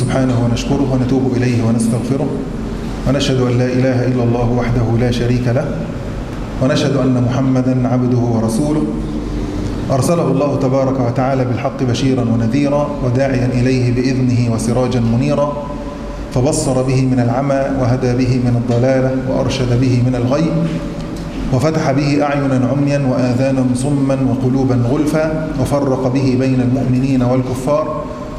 سبحانه ونشكره ونتوب إليه ونستغفره. ونشهد أن لا إله إلا الله وحده لا شريك له. ونشهد أن محمدا عبده ورسوله. أرسله الله تبارك وتعالى بالحق بشيرا ونذيرا وداعيا إليه بإذنه وسراجا منيرا. فبصر به من العمى وهدى به من الضلالة وأرشد به من الغي. وفتح به أعينا عميا وآذانا صما وقلوبا غلفا. وفرق به بين المؤمنين والكفار.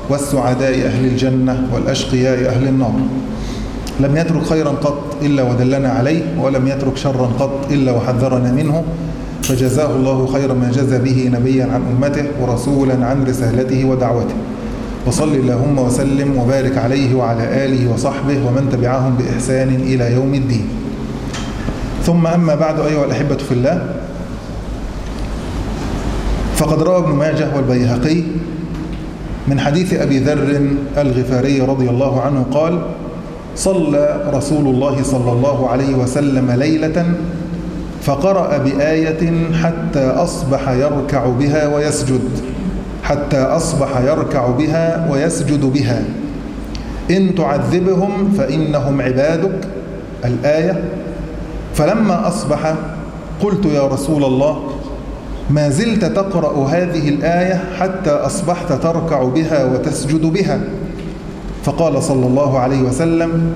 والسعداء أهل الجنة والأشقياء أهل النار. لم يترك خيرا قط إلا ودلنا عليه ولم يترك شرا قط إلا وحذرنا منه. فجزاه الله خير ما جزى به نبيا عن أمته ورسولا عن رسالته ودعوته. وصل اللهم وسلم وبارك عليه وعلى آله وصحبه ومن تبعهم بإحسان إلى يوم الدين. ثم أما بعد أيها الأحبة في الله فقد روى ابن ماجه والبيهقي من حديث أبي ذر الغفاري رضي الله عنه قال صلى رسول الله صلى الله عليه وسلم ليلة فقرأ بآية حتى أصبح يركع بها ويسجد حتى أصبح يركع بها ويسجد بها. إن تعذبهم فإنهم عبادك. الآية فلما أصبح قلت يا رسول الله ما زلت تقرأ هذه الآية حتى أصبحت تركع بها وتسجد بها. فقال صلى الله عليه وسلم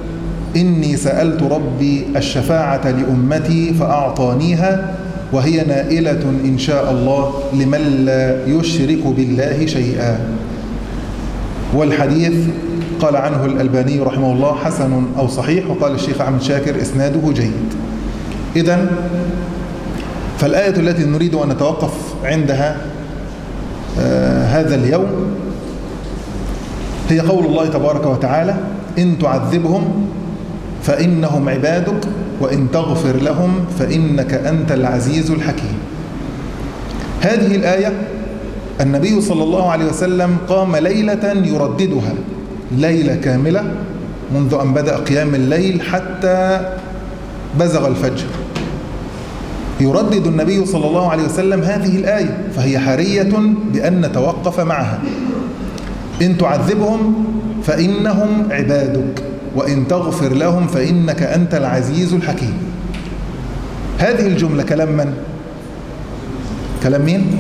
إني سألت ربي الشفاعة لأمتي فأعطانيها وهي نائلة إن شاء الله لمن لا يشرك بالله شيئا. والحديث قال عنه الألباني رحمه الله حسن أو صحيح وقال الشيخ أحمد شاكر إسناده جيد. إذا فالآية التي نريد أن نتوقف عندها آه هذا اليوم هي قول الله تبارك وتعالى إن تعذبهم فإنهم عبادك وإن تغفر لهم فإنك أنت العزيز الحكيم. هذه الآية النبي صلى الله عليه وسلم قام ليلة يرددها ليلة كاملة منذ أن بدأ قيام الليل حتى بزغ الفجر. يردد النبي صلى الله عليه وسلم هذه الآية فهي حرية بأن نتوقف معها إن تعذبهم فإنهم عبادك وإن تغفر لهم فإنك أنت العزيز الحكيم هذه الجملة كلام من؟ كلام مين؟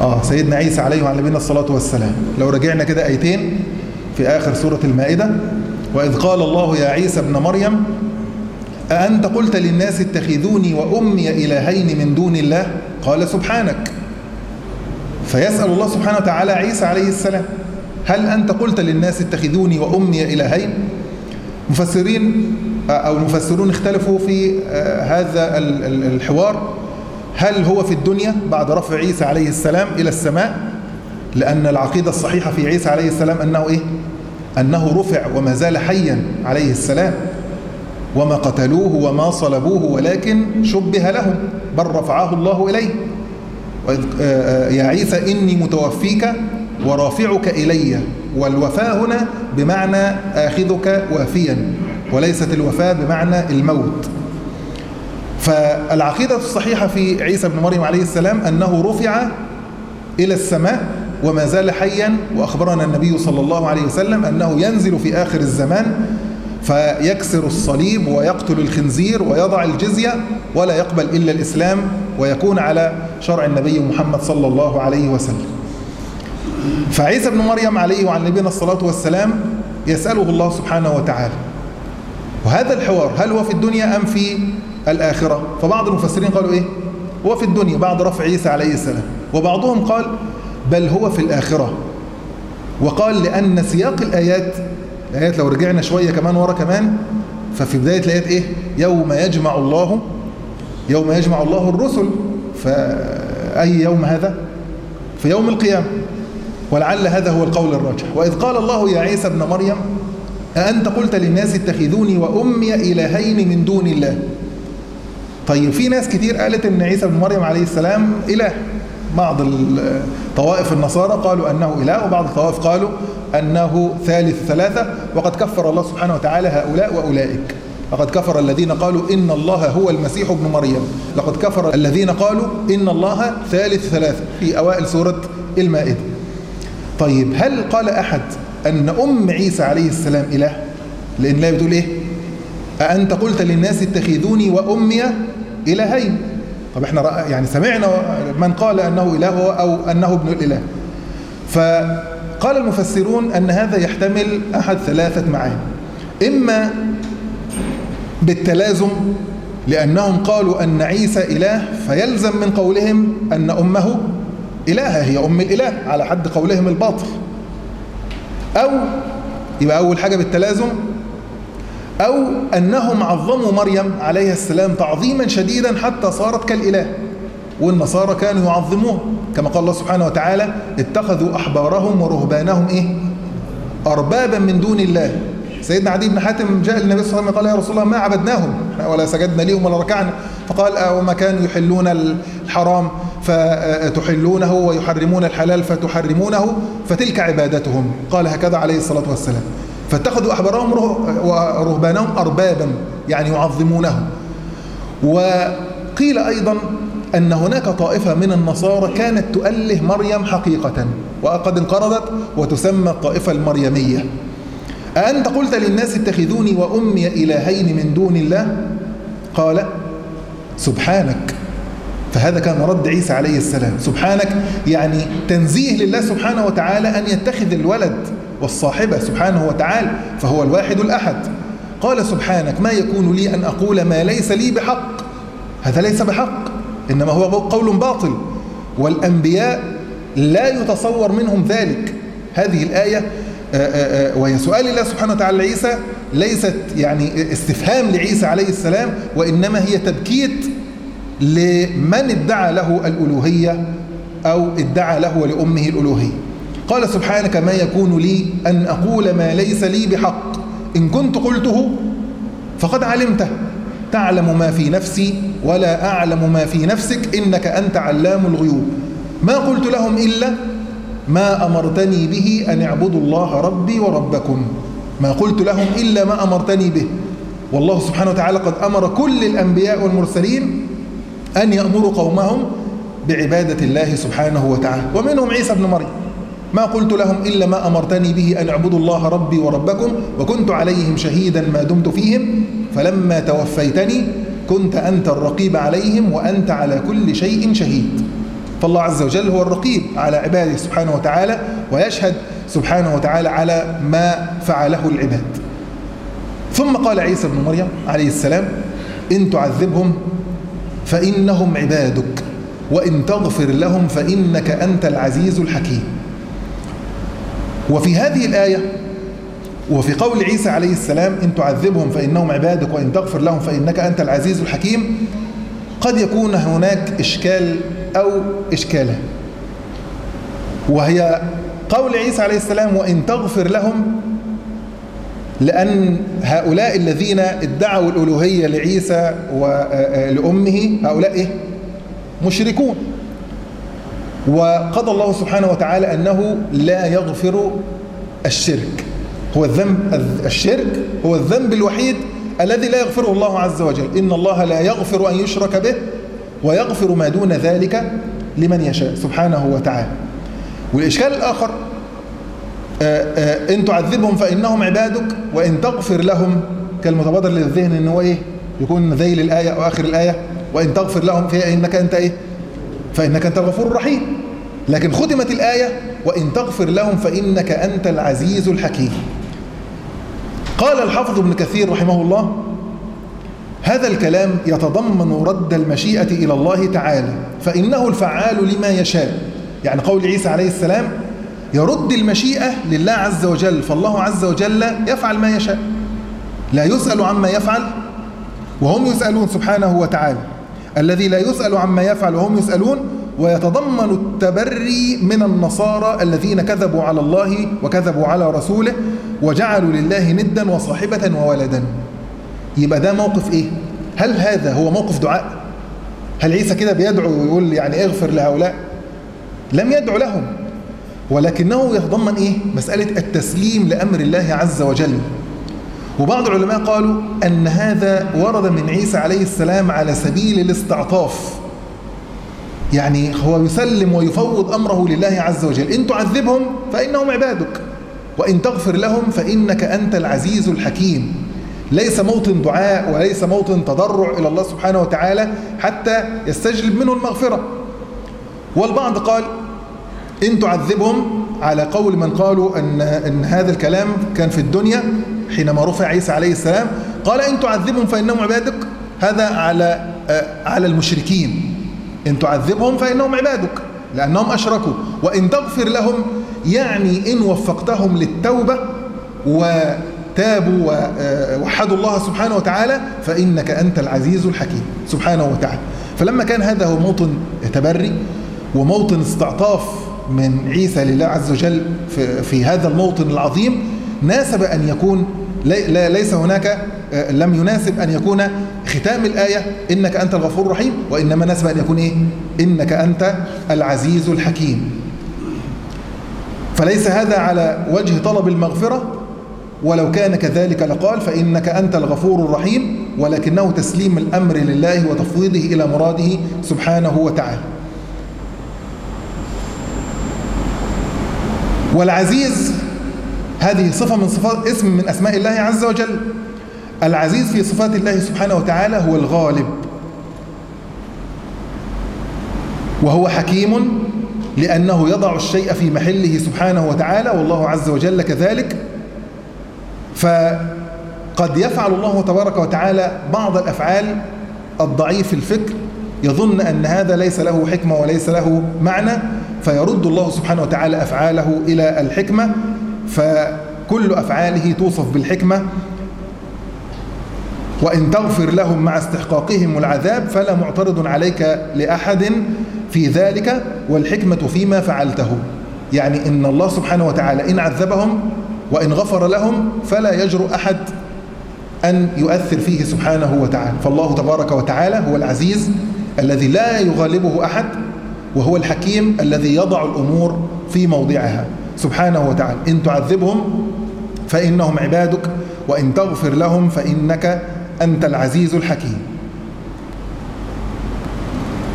آه سيدنا عيسى عليه وعلى نبينا الصلاة والسلام لو رجعنا كده آيتين في آخر سورة المائدة وإذ قال الله يا عيسى ابن مريم أأنت قلت للناس اتخذوني وأمي إلهين من دون الله؟ قال سبحانك. فيسأل الله سبحانه وتعالى عيسى عليه السلام هل أنت قلت للناس اتخذوني وأمي إلهين؟ مفسرين أو المفسرون اختلفوا في هذا الحوار. هل هو في الدنيا بعد رفع عيسى عليه السلام إلى السماء؟ لأن العقيدة الصحيحة في عيسى عليه السلام أنه إيه؟ أنه رفع وما زال حيا عليه السلام. وما قتلوه وما صلبوه ولكن شبه لهم بل رفعه الله إليه. يا عيسى إني متوفيك ورافعك إلي والوفاة هنا بمعنى آخذك وافيا وليست الوفاة بمعنى الموت. فالعقيدة الصحيحة في عيسى بن مريم عليه السلام أنه رفع إلى السماء وما زال حيا وأخبرنا النبي صلى الله عليه وسلم أنه ينزل في آخر الزمان فيكسر الصليب ويقتل الخنزير ويضع الجزية ولا يقبل إلا الإسلام ويكون على شرع النبي محمد صلى الله عليه وسلم. فعيسى بن مريم عليه وعلى نبينا الصلاة والسلام يسأله الله سبحانه وتعالى وهذا الحوار هل هو في الدنيا أم في الآخرة؟ فبعض المفسرين قالوا إيه؟ هو في الدنيا بعد رفع عيسى عليه السلام. وبعضهم قال بل هو في الآخرة. وقال لأن سياق الآيات الآيات لو رجعنا شوية كمان ورا كمان ففي بداية الآيات إيه؟ يوم يجمع الله يوم يجمع الله الرسل. فأي يوم هذا؟ في يوم القيامة. ولعل هذا هو القول الراجح. وإذ قال الله يا عيسى ابن مريم أأنت قلت للناس اتخذوني وأمي إلهين من دون الله؟ طيب في ناس كتير قالت أن عيسى بن مريم عليه السلام إله. بعض طوائف النصارى قالوا أنه إله وبعض الطوائف قالوا أنه ثالث ثلاثة. وقد كفر الله سبحانه وتعالى هؤلاء وأولئك. لقد كفر الذين قالوا إن الله هو المسيح ابن مريم. لقد كفر الذين قالوا إن الله ثالث ثلاثة في أوائل سورة المائدة. طيب هل قال أحد أن أم عيسى عليه السلام إله؟ لأن الله بتقول إيه؟ أأنت قلت للناس اتخذوني وأمي إلهين. طب إحنا يعني سمعنا من قال أنه إله أو أنه ابن الإله. فقال المفسرون أن هذا يحتمل أحد ثلاثة معاني. إما بالتلازم لأنهم قالوا أن عيسى إله فيلزم من قولهم أن أمه إلهة هي أم الإله على حد قولهم الباطل. أو يبقى أول حاجة بالتلازم أو أنهم عظموا مريم عليه السلام تعظيما شديدا حتى صارت كالإله. والنصارى كانوا يعظموه. كما قال الله سبحانه وتعالى اتخذوا أحبارهم ورهبانهم إيه؟ أربابا من دون الله. سيدنا عدي بن حاتم جاء للنبي صلى الله عليه وسلم قال يا رسول الله ما عبدناهم؟ ولا سجدنا لهم ولا ركعنا. فقال وما كانوا يحلون الحرام فتحلونه ويحرمون الحلال فتحرمونه فتلك عبادتهم. قال هكذا عليه الصلاة والسلام. فاتخذوا أحبارهم ورهبانهم أربابا يعني يعظمونه وقيل أيضا أن هناك طائفة من النصارى كانت تؤله مريم حقيقة وقد انقرضت وتسمى الطائفة المريمية. أأنت قلت للناس اتخذوني وأمي إلهين من دون الله؟ قال سبحانك. فهذا كان رد عيسى عليه السلام. سبحانك يعني تنزيه لله سبحانه وتعالى أن يتخذ الولد والصاحبة سبحانه وتعالى فهو الواحد الأحد. قال سبحانك ما يكون لي أن أقول ما ليس لي بحق؟ هذا ليس بحق إنما هو قول باطل. والأنبياء لا يتصور منهم ذلك. هذه الآية وهي سؤال الله سبحانه وتعالى لعيسى ليست يعني استفهام لعيسى عليه السلام وإنما هي تبكيت لمن ادعى له الألوهية أو ادعى له ولأمه الألوهية. قال سبحانك ما يكون لي أن أقول ما ليس لي بحق. إن كنت قلته فقد علمته. تعلم ما في نفسي ولا أعلم ما في نفسك. إنك أنت علام الغيوب. ما قلت لهم إلا ما أمرتني به أن اعبدوا الله ربي وربكم. ما قلت لهم إلا ما أمرتني به. والله سبحانه وتعالى قد أمر كل الأنبياء والمرسلين أن يأمروا قومهم بعبادة الله سبحانه وتعالى. ومنهم عيسى بن مريم. ما قلت لهم إلا ما أمرتني به أن اعبدوا الله ربي وربكم وكنت عليهم شهيدا ما دمت فيهم فلما توفيتني كنت أنت الرقيب عليهم وأنت على كل شيء شهيد. فالله عز وجل هو الرقيب على عباده سبحانه وتعالى ويشهد سبحانه وتعالى على ما فعله العباد. ثم قال عيسى بن مريم عليه السلام إن تعذبهم فإنهم عبادك وإن تغفر لهم فإنك أنت العزيز الحكيم. وفي هذه الآية وفي قول عيسى عليه السلام إن تعذبهم فإنهم عبادك وإن تغفر لهم فإنك أنت العزيز الحكيم قد يكون هناك إشكال أو إشكالان وهي قول عيسى عليه السلام وإن تغفر لهم لأن هؤلاء الذين ادعوا الألوهية لعيسى ولأمه هؤلاء إيه؟ مشركون وقضى الله سبحانه وتعالى أنه لا يغفر الشرك. هو الذنب الشرك هو الذنب الوحيد الذي لا يغفره الله عز وجل. إن الله لا يغفر أن يشرك به ويغفر ما دون ذلك لمن يشاء سبحانه وتعالى. والإشكال الآخر إن تعذبهم فإنهم عبادك وإن تغفر لهم كالمتبادر للذهن إن هو إيه؟ يكون ذيل الآية أو آخر الآية. وإن تغفر لهم فإنك أنت إيه؟ فإنك أنت الغفور الرحيم. لكن ختمت الآية وإن تغفر لهم فإنك أنت العزيز الحكيم. قال الحافظ ابن كثير رحمه الله هذا الكلام يتضمن رد المشيئة إلى الله تعالى فإنه الفعال لما يشاء. يعني قول عيسى عليه السلام يرد المشيئة لله عز وجل فالله عز وجل يفعل ما يشاء. لا يسأل عما يفعل وهم يسألون سبحانه وتعالى. الذي لا يسأل عما يفعل وهم يسألون ويتضمن التبري من النصارى الذين كذبوا على الله وكذبوا على رسوله وجعلوا لله ندا وصاحبة وولدا. يبقى ده موقف إيه؟ هل هذا هو موقف دعاء؟ هل عيسى كده بيدعو ويقول يعني اغفر لهؤلاء؟ لم يدعو لهم. ولكنه يتضمن إيه؟ مسألة التسليم لأمر الله عز وجل. وبعض العلماء قالوا أن هذا ورد من عيسى عليه السلام على سبيل الاستعطاف. يعني هو يسلم ويفوض أمره لله عز وجل. إن تعذبهم فإنهم عبادك وإن تغفر لهم فإنك أنت العزيز الحكيم. ليس موطن دعاء وليس موطن تضرع إلى الله سبحانه وتعالى حتى يستجلب منه المغفرة. والبعض قال إن تعذبهم على قول من قالوا أن, أن هذا الكلام كان في الدنيا حينما رفع عيسى عليه السلام قال إن تعذبهم فإنهم عبادك. هذا على على المشركين. إن تعذبهم فإنهم عبادك لأنهم أشركوا. وإن تغفر لهم يعني إن وفقتهم للتوبة وتابوا ووحدوا الله سبحانه وتعالى فإنك أنت العزيز الحكيم سبحانه وتعالى. فلما كان هذا هو موطن تبري وموطن استعطاف من عيسى لله عز وجل في, في هذا الموطن العظيم ناسب أن يكون ليس هناك لم يناسب أن يكون ختام الآية إنك أنت الغفور الرحيم وإنما ناسب أن يكون إيه؟ إنك أنت العزيز الحكيم. فليس هذا على وجه طلب المغفرة ولو كان كذلك لقال فإنك أنت الغفور الرحيم ولكنه تسليم الأمر لله وتفويضه إلى مراده سبحانه وتعالى. والعزيز هذه صفة من صفات اسم من أسماء الله عز وجل. العزيز في صفات الله سبحانه وتعالى هو الغالب. وهو حكيم لأنه يضع الشيء في محله سبحانه وتعالى والله عز وجل كذلك. فقد يفعل الله تبارك وتعالى بعض الأفعال الضعيف الفكر يظن أن هذا ليس له حكمة وليس له معنى فيرد الله سبحانه وتعالى أفعاله إلى الحكمة فكل أفعاله توصف بالحكمة. وإن تغفر لهم مع استحقاقهم العذاب فلا معترض عليك لأحد في ذلك والحكمة فيما فعلته. يعني إن الله سبحانه وتعالى إن عذبهم وإن غفر لهم فلا يجرؤ أحد أن يؤثر فيه سبحانه وتعالى. فالله تبارك وتعالى هو العزيز الذي لا يغالبه أحد وهو الحكيم الذي يضع الأمور في موضعها. سبحانه وتعالى. إن تعذبهم فإنهم عبادك وإن تغفر لهم فإنك أنت العزيز الحكيم.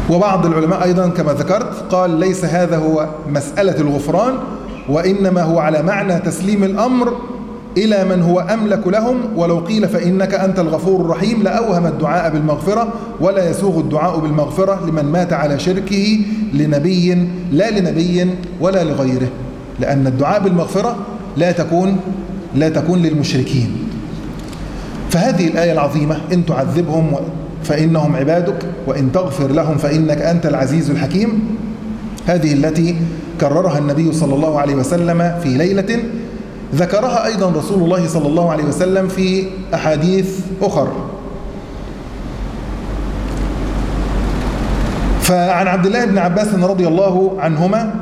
وبعض العلماء أيضا كما ذكرت قال ليس هذا هو مسألة الغفران وإنما هو على معنى تسليم الأمر إلى من هو أملك لهم ولو قيل فإنك أنت الغفور الرحيم لأوهم الدعاء بالمغفرة ولا يسوغ الدعاء بالمغفرة لمن مات على شركه لنبي لا لنبي ولا لغيره. لأن الدعاء بالمغفرة لا تكون لا تكون للمشركين. فهذه الآية العظيمة إن تعذبهم فإنهم عبادك وإن تغفر لهم فإنك أنت العزيز الحكيم. هذه التي كررها النبي صلى الله عليه وسلم في ليلة ذكرها أيضا رسول الله صلى الله عليه وسلم في أحاديث أخر. فعن عبد الله بن عباس رضي الله عنهما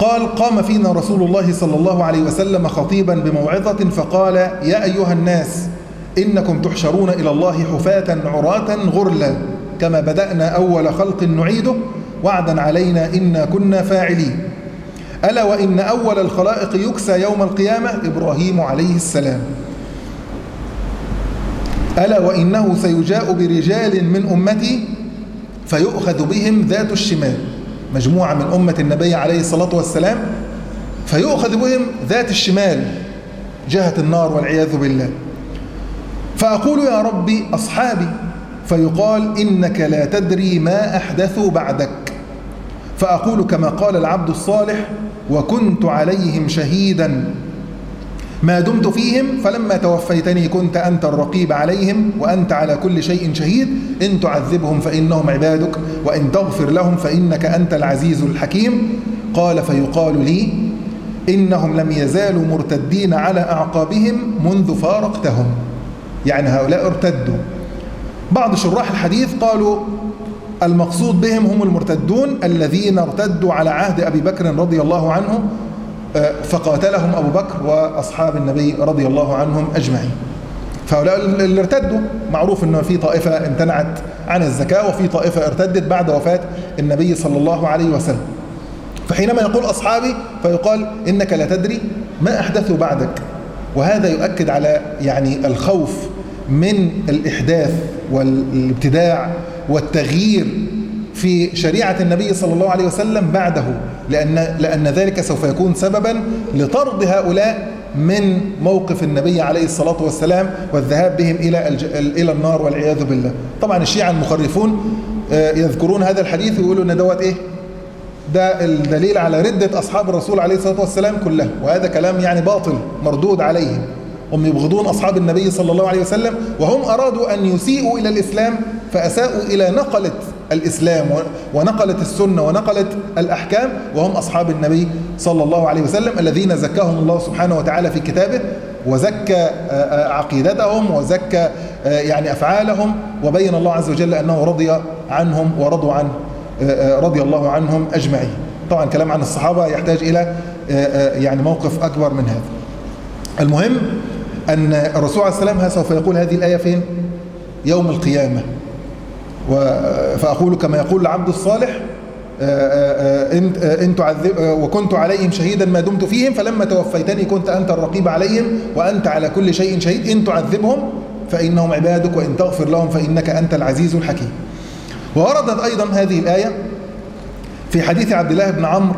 قال قام فينا رسول الله صلى الله عليه وسلم خطيبا بموعظة فقال يا أيها الناس إنكم تحشرون إلى الله حفاة عراة غرلا كما بدأنا أول خلق نعيده وعدا علينا إنا كنا فاعلين. ألا وإن أول الخلائق يكسى يوم القيامة؟ إبراهيم عليه السلام. ألا وإنه سيجاء برجال من أمتي فيؤخذ بهم ذات الشمال. مجموعة من أمة النبي عليه الصلاة والسلام فيؤخذ بهم ذات الشمال جهة النار والعياذ بالله. فأقول يا ربي أصحابي فيقال إنك لا تدري ما أحدثوا بعدك. فأقول كما قال العبد الصالح وكنت عليهم شهيدا. ما دمت فيهم فلما توفيتني كنت أنت الرقيب عليهم وأنت على كل شيء شهيد. إن تعذبهم فإنهم عبادك وإن تغفر لهم فإنك أنت العزيز الحكيم. قال فيقال لي إنهم لم يزالوا مرتدين على أعقابهم منذ فارقتهم. يعني هؤلاء ارتدوا. بعض شراح الحديث قالوا المقصود بهم هم المرتدون الذين ارتدوا على عهد أبي بكر رضي الله عنه فقاتلهم أبو بكر وأصحاب النبي رضي الله عنهم أجمعين. فهؤلاء اللي ارتدوا معروف أنه في طائفة امتنعت عن الزكاة وفي طائفة ارتدت بعد وفاة النبي صلى الله عليه وسلم. فحينما يقول أصحابي فيقال إنك لا تدري ما أحدثوا بعدك. وهذا يؤكد على يعني الخوف من الإحداث والابتداع والتغيير في شريعة النبي صلى الله عليه وسلم بعده. لأن, لأن ذلك سوف يكون سببا لطرد هؤلاء من موقف النبي عليه الصلاة والسلام والذهاب بهم إلى إلى النار والعياذ بالله. طبعا الشيعة المخرفون يذكرون هذا الحديث ويقولوا إن دوت إيه؟ ده الدليل على ردة أصحاب الرسول عليه الصلاة والسلام كلها. وهذا كلام يعني باطل مردود عليهم. هم يبغضون أصحاب النبي صلى الله عليه وسلم وهم أرادوا أن يسيئوا إلى الإسلام فأساءوا إلى نقلة الإسلام ونقلت السنة ونقلت الأحكام وهم أصحاب النبي صلى الله عليه وسلم الذين زكاهم الله سبحانه وتعالى في كتابه وزكى عقيدتهم وزكى يعني أفعالهم وبين الله عز وجل أنه رضي عنهم ورضوا عنه رضي الله عنهم أجمعين. طبعا كلام عن الصحابة يحتاج إلى يعني موقف أكبر من هذا. المهم أن الرسول عليه السلام سوف يقول هذه الآية فين؟ يوم القيامة. فأقول كما يقول العبد الصالح إن تعذب وكنت عليهم شهيدا ما دمت فيهم فلما توفيتني كنت أنت الرقيب عليهم وأنت على كل شيء شهيد. إن تعذبهم فإنهم عبادك وإن تغفر لهم فإنك أنت العزيز الحكيم. ووردت أيضا هذه الآية في حديث عبد الله بن عمرو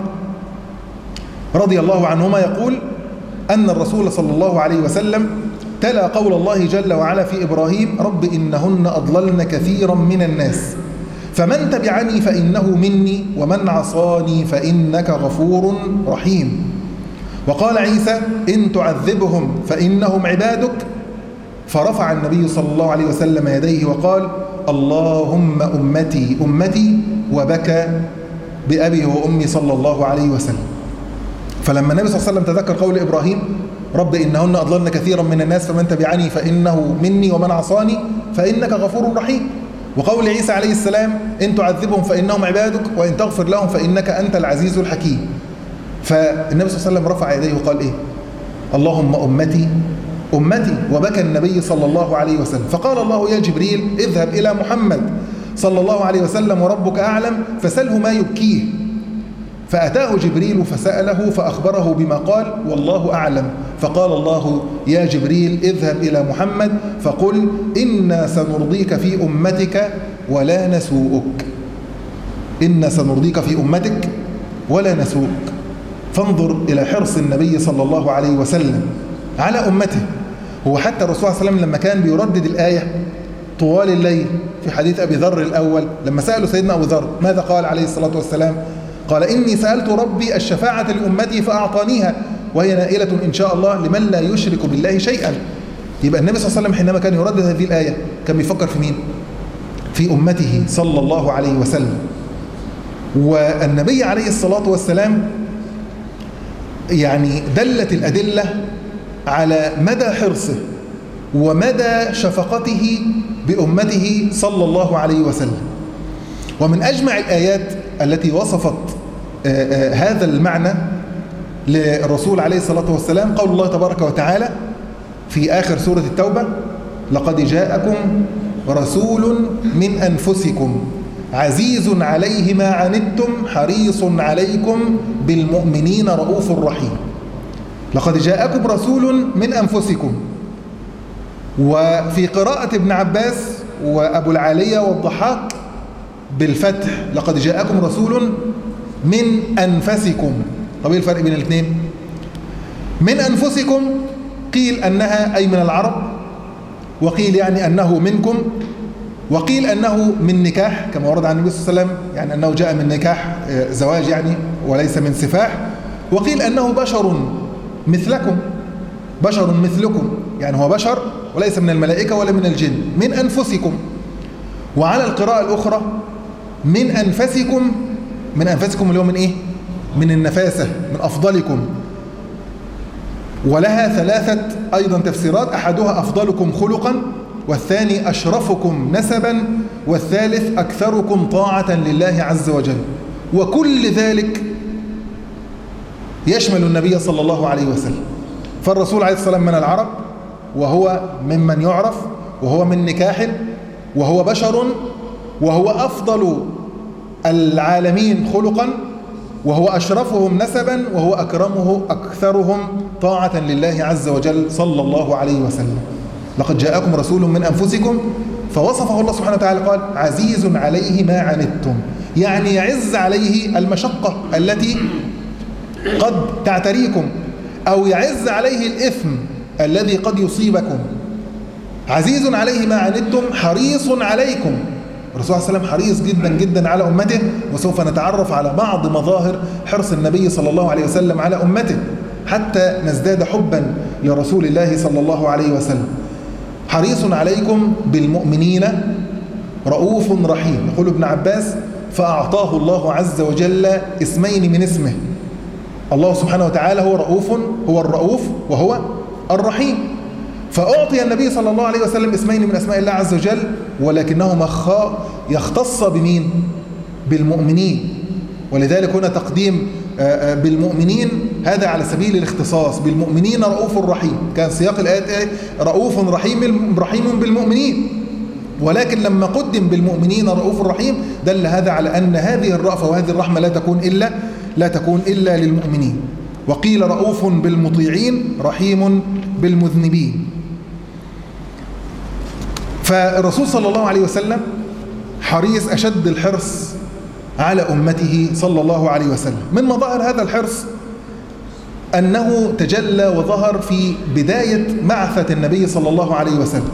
رضي الله عنهما يقول أن الرسول صلى الله عليه وسلم تلا قول الله جل وعلا في إبراهيم رب إنهن أضللن كثيرا من الناس فمن تبعني فإنه مني ومن عصاني فإنك غفور رحيم. وقال عيسى إن تعذبهم فإنهم عبادك. فرفع النبي صلى الله عليه وسلم يديه وقال اللهم أمتي أمتي وبكى بأبي وأمي صلى الله عليه وسلم. فلما النبي صلى الله عليه وسلم تذكر قول إبراهيم رب إنهن أضللن كثيرا من الناس فمن تبعني فإنه مني ومن عصاني فإنك غفور رحيم. وقول عيسى عليه السلام إن تعذبهم فإنهم عبادك وإن تغفر لهم فإنك أنت العزيز الحكيم. فالنبي صلى الله عليه وسلم رفع يديه وقال إيه؟ اللهم أمتي أمتي وبكى النبي صلى الله عليه وسلم. فقال الله يا جبريل اذهب إلى محمد صلى الله عليه وسلم وربك أعلم فسله ما يبكيه. فأتاه جبريل فسأله فأخبره بما قال والله أعلم. فقال الله يا جبريل اذهب إلى محمد فقل إنا سنرضيك في أمتك ولا نسوءك. إنا سنرضيك في أمتك ولا نسوءك. فانظر إلى حرص النبي صلى الله عليه وسلم على أمته. هو حتى الرسول صلى الله عليه وسلم لما كان بيردد الآية طوال الليل في حديث أبي ذر الأول لما سألوا سيدنا أبو ذر ماذا قال عليه الصلاة والسلام؟ قال إني سألت ربي الشفاعة لأمتي فأعطانيها وهي نائلة إن شاء الله لمن لا يشرك بالله شيئا. يبقى النبي صلى الله عليه وسلم حينما كان يردد هذه الآية كان بيفكر في مين؟ في أمته صلى الله عليه وسلم. والنبي عليه الصلاة والسلام يعني دلت الأدلة على مدى حرصه ومدى شفقته بأمته صلى الله عليه وسلم. ومن أجمع الآيات التي وصفت هذا المعنى للرسول عليه الصلاة والسلام قول الله تبارك وتعالى في آخر سورة التوبة لقد جاءكم رسول من أنفسكم عزيز عليه ما عنتم حريص عليكم بالمؤمنين رؤوف رحيم. لقد جاءكم رسول من أنفسكم. وفي قراءة ابن عباس وأبو العالية والضحاك بالفتح لقد جاءكم رسول من أنفسكم. طب إيه الفرق بين الاثنين من أنفسكم قيل أنها أي من العرب وقيل يعني أنه منكم وقيل أنه من نكاح كما ورد عن النبي صلى الله عليه وسلم يعني أنه جاء من نكاح زواج يعني وليس من سفاح. وقيل أنه بشر مثلكم بشر مثلكم يعني هو بشر وليس من الملائكة ولا من الجن من أنفسكم. وعلى القراءة الأخرى من أنفسكم من أنفسكم اللي هو من إيه؟ من النفاسة من أفضلكم. ولها ثلاثة أيضا تفسيرات أحدها أفضلكم خلقا والثاني أشرفكم نسبا والثالث أكثركم طاعة لله عز وجل. وكل ذلك يشمل النبي صلى الله عليه وسلم. فالرسول عليه الصلاة والسلام من العرب وهو ممن يعرف وهو من نكاح وهو بشر وهو أفضل العالمين خلقا وهو أشرفهم نسبا وهو أكرمه أكثرهم طاعة لله عز وجل صلى الله عليه وسلم. لقد جاءكم رسول من أنفسكم فوصفه الله سبحانه وتعالى قال عزيز عليه ما عنتم. يعني يعز عليه المشقة التي قد تعتريكم أو يعز عليه الإثم الذي قد يصيبكم. عزيز عليه ما عنتم حريص عليكم. الرسول صلى الله عليه وسلم حريص جدا جدا على أمته وسوف نتعرف على بعض مظاهر حرص النبي صلى الله عليه وسلم على أمته حتى نزداد حبا لرسول الله صلى الله عليه وسلم. حريص عليكم بالمؤمنين رؤوف رحيم. يقول ابن عباس فأعطاه الله عز وجل اسمين من اسمه. الله سبحانه وتعالى هو رؤوف هو الرؤوف وهو الرحيم. فأعطي النبي صلى الله عليه وسلم اسمين من أسماء الله عز وجل ولكنهما يختص بمين؟ بالمؤمنين. ولذلك هنا تقديم بالمؤمنين هذا على سبيل الاختصاص. بالمؤمنين رؤوف رحيم. كان سياق الآيات رؤوف رحيم رحيم بالمؤمنين. ولكن لما قدم بالمؤمنين رؤوف رحيم دل هذا على أن هذه الرأفة وهذه الرحمة لا تكون إلا لا تكون إلا للمؤمنين. وقيل رؤوف بالمطيعين رحيم بالمذنبين. فالرسول صلى الله عليه وسلم حريص أشد الحرص على أمته صلى الله عليه وسلم. من مظاهر هذا الحرص؟ أنه تجلى وظهر في بداية بعثة النبي صلى الله عليه وسلم.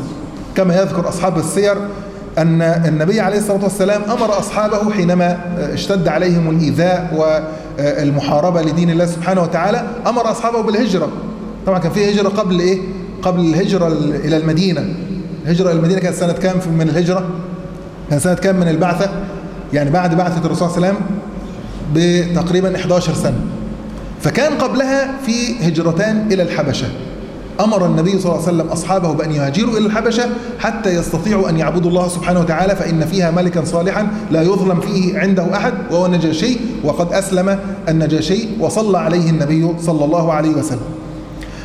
كما يذكر أصحاب السير أن النبي عليه الصلاة والسلام أمر أصحابه حينما اشتد عليهم الإيذاء والمحاربة لدين الله سبحانه وتعالى أمر أصحابه بالهجرة. طبعا كان في هجرة قبل إيه؟ قبل الهجرة إلى المدينة. الهجرة إلى المدينة كانت سنة كام من الهجرة؟ كان سنة كام من البعثة؟ يعني بعد بعثة الرسول صلى الله عليه وسلم بتقريبا 11 سنة فكان قبلها في هجرتان إلى الحبشة أمر النبي صلى الله عليه وسلم أصحابه بأن يهاجروا إلى الحبشة حتى يستطيعوا أن يعبدوا الله سبحانه وتعالى فإن فيها ملكا صالحا لا يظلم فيه عنده أحد وهو النجاشي وقد أسلم النجاشي وصلى عليه النبي صلى الله عليه وسلم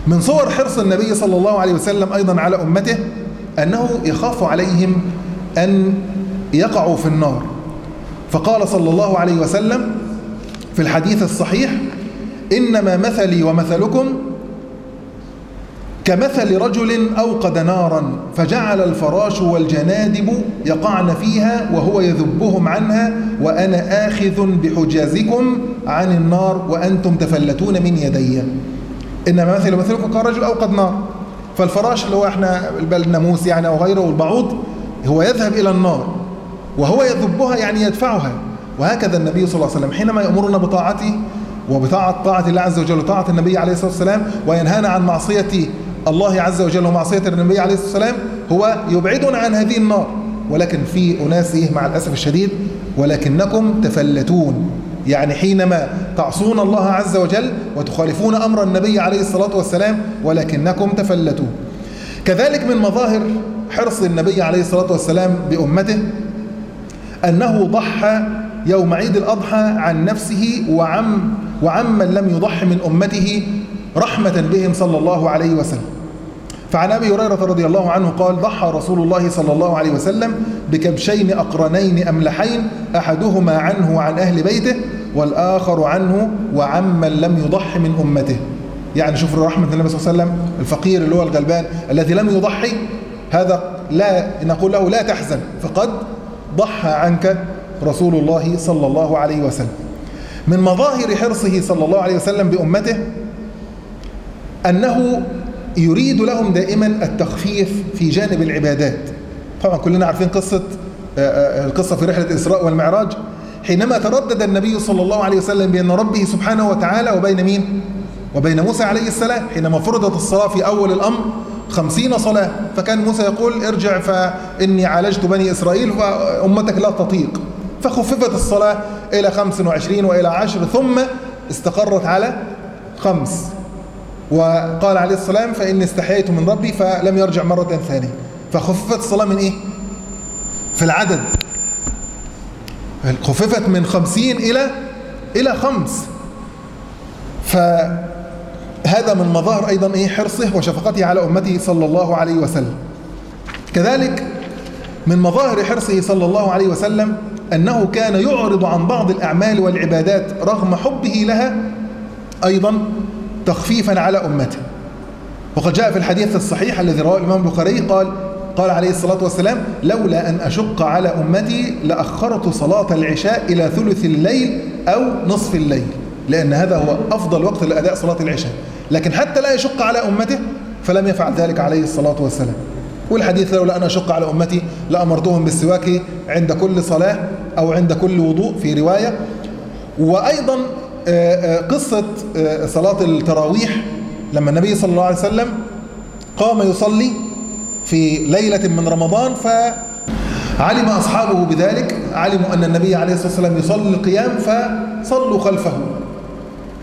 من صور حرص النبي صلى الله عليه وسلم أيضا على أمته أنه يخاف عليهم أن يقعوا في النار. فقال صلى الله عليه وسلم في الحديث الصحيح إنما مثلي ومثلكم كمثل رجل أوقد نارا فجعل الفراش والجنادب يقعن فيها وهو يذبهم عنها وأنا آخذ بحجازكم عن النار وأنتم تفلتون من يدي. إنما مثل مثلكم كرجل أوقد نار. فالفراش اللي هو إحنا الناموس يعني أو غيره والبعوض هو يذهب إلى النار وهو يذبها يعني يدفعها. وهكذا النبي صلى الله عليه وسلم حينما يأمرنا بطاعته وبطاعة طاعة الله عز وجل وطاعة النبي عليه الصلاة والسلام وينهانا عن معصية الله عز وجل ومعصية النبي عليه الصلاة والسلام هو يبعدنا عن هذه النار. ولكن في أناس مع الأسف الشديد ولكنكم تفلتون. يعني حينما تعصون الله عز وجل وتخالفون أمر النبي عليه الصلاة والسلام ولكنكم تفلتون كذلك من مظاهر حرص النبي عليه الصلاة والسلام بأمته أنه ضحى يوم عيد الأضحى عن نفسه وعم وعمن لم يضح من أمته رحمة بهم صلى الله عليه وسلم. فعن أبي هريرة رضي الله عنه قال ضحى رسول الله صلى الله عليه وسلم بكبشين أقرنين أملحين أحدهما عنه وعن أهل بيته والآخر عنه وعمن لم يضح من أمته. يعني شوف رحمة النبي صلى الله عليه وسلم الفقير اللي هو الغلبان الذي لم يضحي هذا لا نقول له لا تحزن فقد ضحى عنك رسول الله صلى الله عليه وسلم. من مظاهر حرصه صلى الله عليه وسلم بأمته أنه يريد لهم دائما التخفيف في جانب العبادات. طبعا كلنا عارفين قصة القصة في رحلة الإسراء والمعراج. حينما تردد النبي صلى الله عليه وسلم بأن ربه سبحانه وتعالى وبين مين؟ وبين موسى عليه السلام حينما فرضت الصلاة في أول الأمر خمسين صلاة فكان موسى يقول ارجع فإني عالجت بني إسرائيل فأمتك لا تطيق. فخففت الصلاة إلى خمس وعشرين وإلى عشر ثم استقرت على خمس. وقال عليه السلام فإني استحييت من ربي فلم يرجع مرة ثانية. فخففت الصلاة من إيه؟ في العدد. خففت من خمسين إلى إلى خمس. فهذا من مظاهر أيضا إيه حرصه وشفقته على أمته صلى الله عليه وسلم. كذلك من مظاهر حرصه صلى الله عليه وسلم أنه كان يعرض عن بعض الأعمال والعبادات رغم حبه لها أيضا تخفيفا على أمته. وقد جاء في الحديث الصحيح الذي رواه الإمام البخاري قال قال عليه الصلاة والسلام لولا أن أشق على أمتي لأخرت صلاة العشاء إلى ثلث الليل أو نصف الليل لأن هذا هو أفضل وقت لأداء صلاة العشاء. لكن حتى لا يشق على أمته فلم يفعل ذلك عليه الصلاة والسلام. والحديث لولا أن أشق على أمتي لأمرتهم بالسواك عند كل صلاة أو عند كل وضوء. في رواية وأيضا قصة صلاة التراويح لما النبي صلى الله عليه وسلم قام يصلي في ليلة من رمضان فعلم أصحابه بذلك. علموا أن النبي عليه الصلاة والسلام يصلي القيام فصلوا خلفه.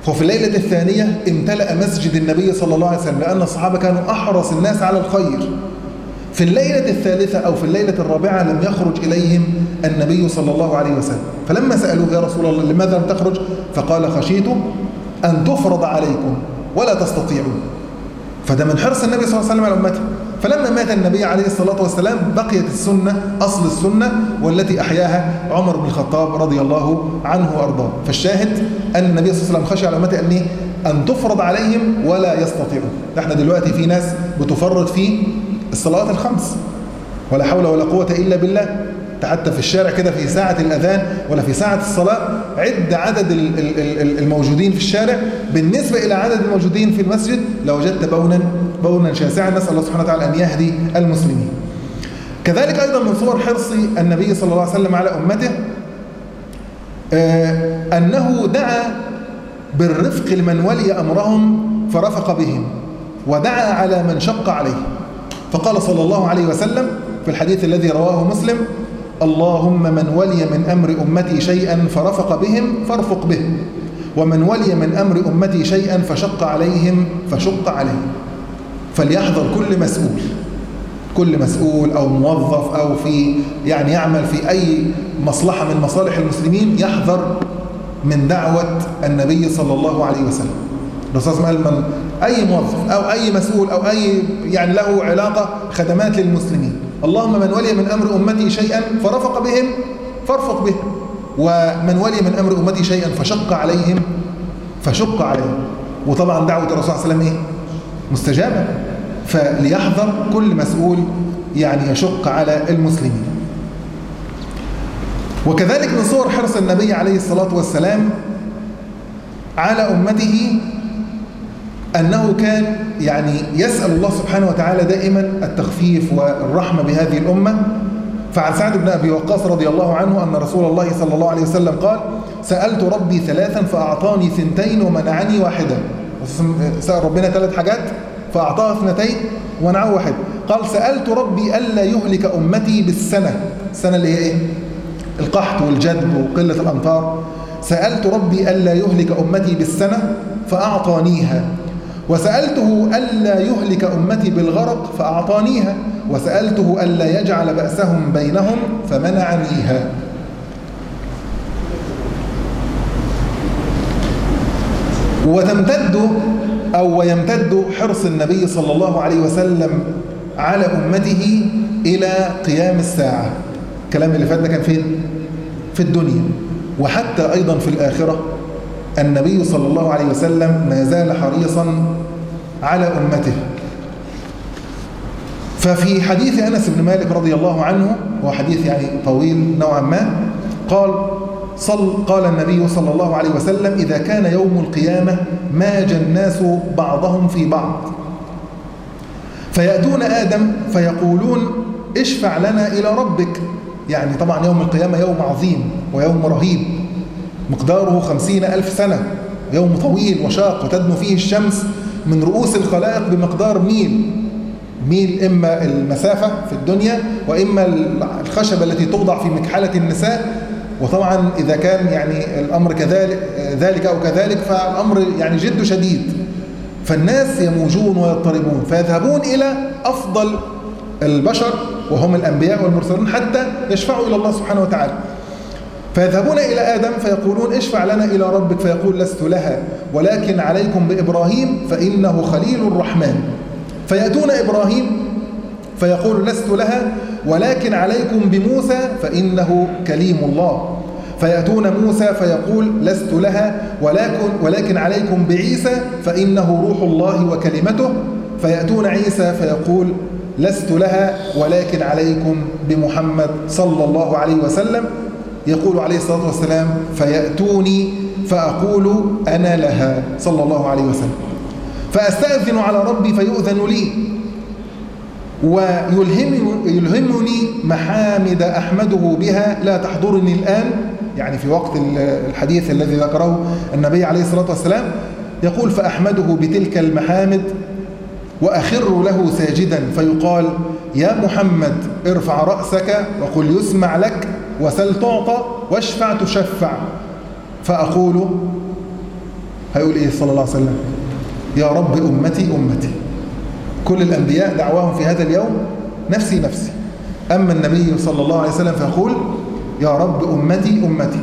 وفي الليلة الثانية امتلأ مسجد النبي صلى الله عليه وسلم لأن الصحابة كانوا أحرص الناس على الخير. في الليلة الثالثة أو في الليلة الرابعة لم يخرج إليهم النبي صلى الله عليه وسلم. فلما سألوه يا رسول الله لماذا لم تخرج؟ فقال خشيت أن تفرض عليكم ولا تستطيعون. فده من حرص النبي صلى الله عليه وسلم على أمته. فلما مات النبي عليه الصلاة والسلام بقيت السنة أصل السنة والتي أحياها عمر بن الخطاب رضي الله عنه وأرضاه. فالشاهد أن النبي صلى الله عليه وسلم خشي على أمته أن أن تفرض عليهم ولا يستطيعون إحنا دلوقتي في ناس بتفرط في الصلوات الخمس. ولا حول ولا قوة إلا بالله. حتى في الشارع كده في ساعة الأذان ولا في ساعة الصلاة عد عدد الموجودين في الشارع. بالنسبة إلى عدد الموجودين في المسجد لوجدت بونا بونا شاسعا نسأل الله سبحانه وتعالى أن يهدي المسلمين. كذلك أيضا من صور حرص النبي صلى الله عليه وسلم على أمته أنه دعا بالرفق لمن ولي أمرهم فرفق بهم ودعا على من شق عليه. فقال صلى الله عليه وسلم في الحديث الذي رواه مسلم اللهم من ولي من أمر أمتي شيئا فرفق بهم فارفق به ومن ولي من أمر أمتي شيئا فشق عليهم فشق عليه. فليحذر كل مسؤول. كل مسؤول أو موظف أو في يعني يعمل في أي مصلحة من مصالح المسلمين يحذر من دعوة النبي صلى الله عليه وسلم. الرسول صلى الله عليه وسلم أي موظف أو أي مسؤول أو أي يعني له علاقة خدمات للمسلمين. اللهم من ولي من أمر أمتي شيئا فرفق بهم فارفق به ومن ولي من أمر أمتي شيئا فشق عليهم فشق عليهم. وطبعا دعوة الرسول صلى الله عليه وسلم إيه؟ مستجابة. فليحذر كل مسؤول يعني يشق على المسلمين. وكذلك من صور حرص النبي عليه الصلاة والسلام على أمته أنه كان يعني يسأل الله سبحانه وتعالى دائما التخفيف والرحمة بهذه الأمة. فعن سعد بن أبي وقاص رضي الله عنه أن رسول الله صلى الله عليه وسلم قال سألت ربي ثلاثا فأعطاني ثنتين ومنعني واحدة سأل ربنا ثلاث حاجات فأعطاها اثنتين ومنعه واحد. قال سألت ربي ألا يهلك أمتي بالسنة. السنة اللي هي إيه؟ القحط والجدب وقلة الأمطار. سألت ربي ألا يهلك أمتي بالسنة فأعطانيها. وسألته ألا يهلك أمتي بالغرق فأعطانيها. وسألته ألا يجعل بأسهم بينهم فمنعنيها. وتمتد أو ويمتد حرص النبي صلى الله عليه وسلم على أمته إلى قيام الساعة. الكلام اللي فات ده كان فين؟ في الدنيا. وحتى أيضا في الآخرة النبي صلى الله عليه وسلم ما زال حريصا على أمته. ففي حديث أنس بن مالك رضي الله عنه وهو حديث يعني طويل نوعا ما قال صل قال النبي صلى الله عليه وسلم إذا كان يوم القيامة ماج الناس بعضهم في بعض. فيأتون آدم فيقولون اشفع لنا إلى ربك. يعني طبعا يوم القيامة يوم عظيم ويوم رهيب. مقداره خمسين ألف سنة. يوم طويل وشاق وتدنو فيه الشمس من رؤوس الخلائق بمقدار ميل. ميل إما المسافة في الدنيا وإما الخشبة التي توضع في مكحلة النساء وطبعا إذا كان يعني الأمر كذلك ذلك أو كذلك فالأمر يعني جد شديد. فالناس يموجون ويضطربون فيذهبون إلى أفضل البشر وهم الأنبياء والمرسلون حتى يشفعوا إلى الله سبحانه وتعالى. فيذهبون إلى آدم فيقولون اشفع لنا إلى ربك فيقول لست لها ولكن عليكم بإبراهيم فإنه خليل الرحمن. فيأتون إبراهيم فيقول لست لها ولكن عليكم بموسى فإنه كليم الله. فيأتون موسى فيقول لست لها ولكن, ولكن عليكم بعيسى فإنه روح الله وكلمته. فيأتون عيسى فيقول لست لها ولكن عليكم بمحمد صلى الله عليه وسلم. يقول عليه الصلاة والسلام فيأتوني فأقول أنا لها صلى الله عليه وسلم. فأستأذن على ربي فيؤذن لي. ويلهمني محامد أحمده بها لا تحضرني الآن. يعني في وقت الحديث الذي ذكره النبي عليه الصلاة والسلام يقول فأحمده بتلك المحامد وأخر له ساجدا فيقال يا محمد ارفع رأسك وقل يسمع لك وسل تعطى واشفع تشفع. فأقول هيقول إيه؟ صلى الله عليه وسلم يا رب أمتي أمتي. كل الأنبياء دعواهم في هذا اليوم نفسي نفسي. أما النبي صلى الله عليه وسلم فيقول يا رب أمتي أمتي.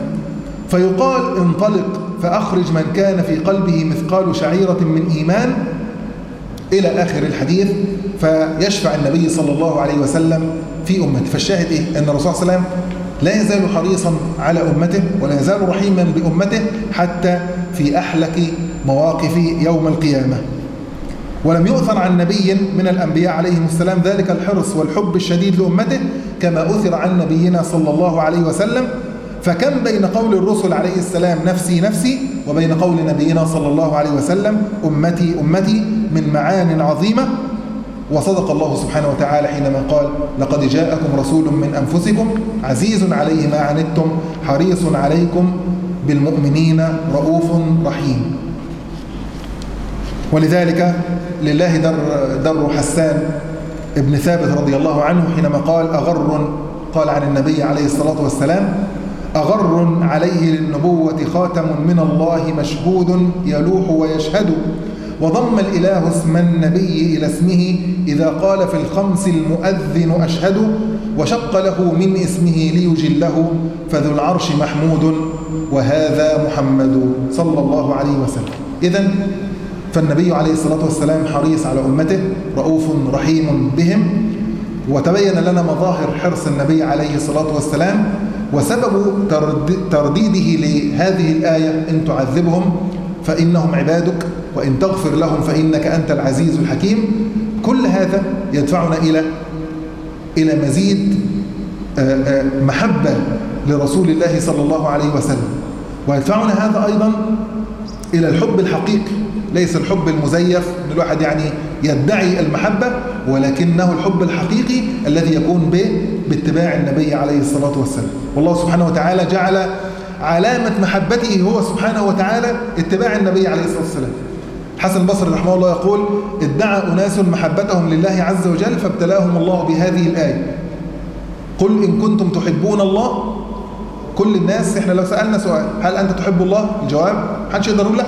فيقال انطلق فأخرج من كان في قلبه مثقال شعيرة من إيمان. إلى آخر الحديث فيشفع النبي صلى الله عليه وسلم في أمته. فالشاهد إيه؟ أن الرسول صلى الله عليه وسلم لا يزال حريصا على أمته ولا يزال رحيما بأمته حتى في أحلك مواقف يوم القيامة. ولم يؤثر عن نبي من الأنبياء عليهم السلام ذلك الحرص والحب الشديد لأمته كما أثر عن نبينا صلى الله عليه وسلم. فكم بين قول الرسل عليه السلام نفسي نفسي وبين قول نبينا صلى الله عليه وسلم أمتي أمتي من معان عظيمة. وصدق الله سبحانه وتعالى حينما قال لقد جاءكم رسول من أنفسكم عزيز عليه ما عنتم حريص عليكم بالمؤمنين رؤوف رحيم. ولذلك لله در, در حسان ابن ثابت رضي الله عنه حينما قال أغر قال عن النبي عليه الصلاة والسلام أغر عليه للنبوة خاتم من الله مشهود يلوح ويشهد وضم الإله اسم النبي إلى اسمه إذا قال في الخمس المؤذن أشهد وشق له من اسمه ليجله فذو العرش محمود وهذا محمد صلى الله عليه وسلم. إذا فالنبي عليه الصلاة والسلام حريص على أمته رؤوف رحيم بهم وتبين لنا مظاهر حرص النبي عليه الصلاة والسلام وسبب ترديده لهذه الآية إن تعذبهم فإنهم عبادك وإن تغفر لهم فإنك أنت العزيز الحكيم. كل هذا يدفعنا إلى إلى مزيد محبة لرسول الله صلى الله عليه وسلم. ويدفعنا هذا أيضا إلى الحب الحقيقي. ليس الحب المزيف إن الواحد يعني يدعي المحبة ولكنه الحب الحقيقي الذي يكون به باتباع النبي عليه الصلاة والسلام. والله سبحانه وتعالى جعل علامة محبته هو سبحانه وتعالى اتباع النبي عليه الصلاة والسلام. حسن البصري رحمه الله يقول ادعى أناس محبتهم لله عز وجل فابتلاهم الله بهذه الآية. قل إن كنتم تحبون الله. كل الناس إحنا لو سألنا سؤال هل أنت تحب الله؟ الجواب محدش يقدر يقول لا.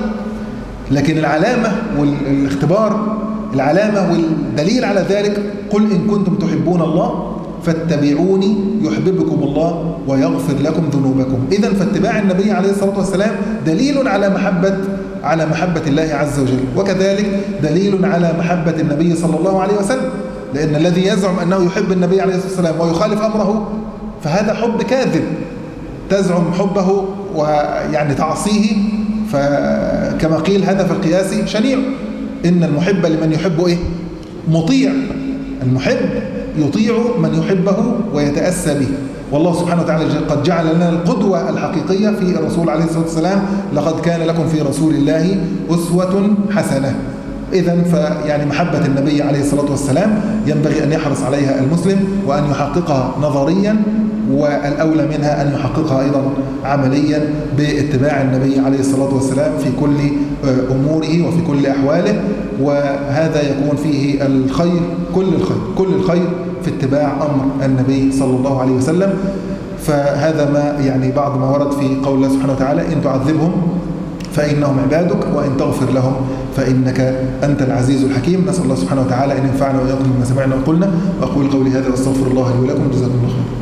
لكن العلامة والاختبار العلامة والدليل على ذلك قل إن كنتم تحبون الله فاتبعوني يحببكم الله ويغفر لكم ذنوبكم. إذا فاتباع النبي عليه الصلاة والسلام دليل على محبة على محبة الله عز وجل وكذلك دليل على محبة النبي صلى الله عليه وسلم لأن الذي يزعم أنه يحب النبي عليه الصلاة والسلام ويخالف أمره فهذا حب كاذب تزعم حبه ويعني تعصيه فكما قيل هذا في القياس شنيع. إن المحب لمن يحب إيه؟ مطيع. المحب يطيع من يحبه ويتأسى به. والله سبحانه وتعالى قد جعل لنا القدوة الحقيقية في الرسول عليه الصلاة والسلام. لقد كان لكم في رسول الله أسوة حسنة. إذا فيعني محبة النبي عليه الصلاة والسلام ينبغي أن يحرص عليها المسلم وأن يحققها نظريا والأولى منها أن يحققها أيضا عمليا باتباع النبي عليه الصلاة والسلام في كل أموره وفي كل أحواله. وهذا يكون فيه الخير كل الخير كل الخير في اتباع أمر النبي صلى الله عليه وسلم. فهذا ما يعني بعض ما ورد في قول الله سبحانه وتعالى إن تعذبهم فإنهم عبادك وإن تغفر لهم فإنك أنت العزيز الحكيم. نسأل الله سبحانه وتعالى أن ينفعنا وإياكم بما سمعنا وقلنا. وأقول قولي هذا وأستغفر الله لي ولكم. جزاكم الله خير